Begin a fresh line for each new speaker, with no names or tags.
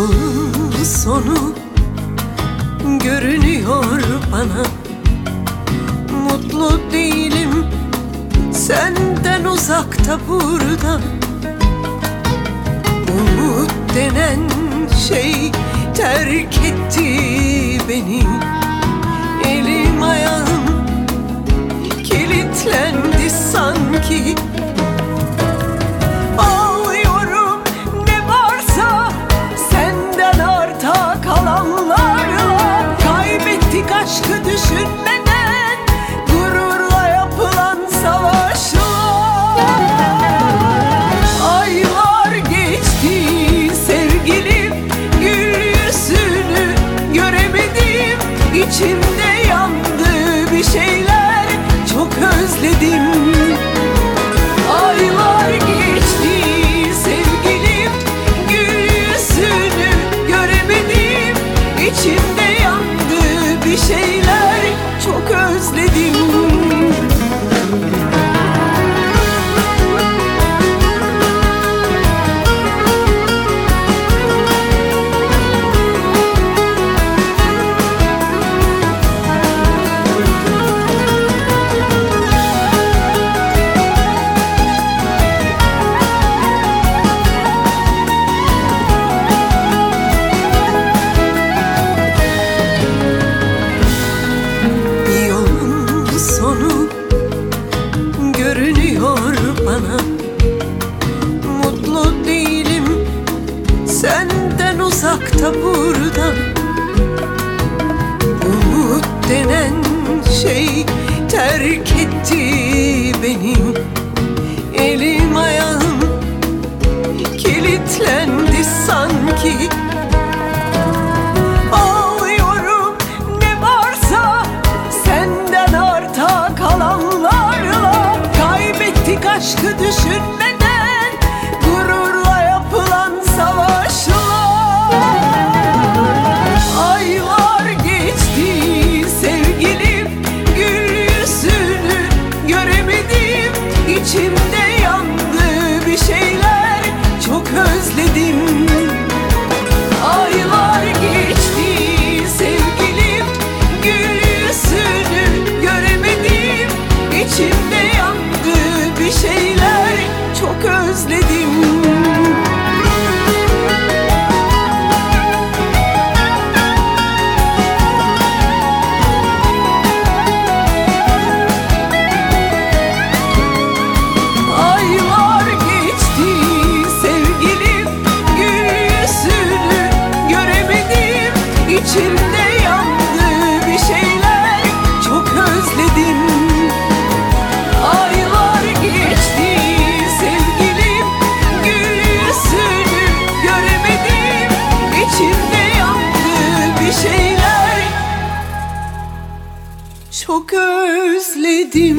yolun sonu görünüyor bana. Mutlu değilim senden uzakta burada. Umut denen şey terk etti beni. Elim ayağım kilitlendi sanki. özledim. geliyor bana. Mutlu değilim senden uzakta burada. Umut denen şey terk etti beni. Çok özledim.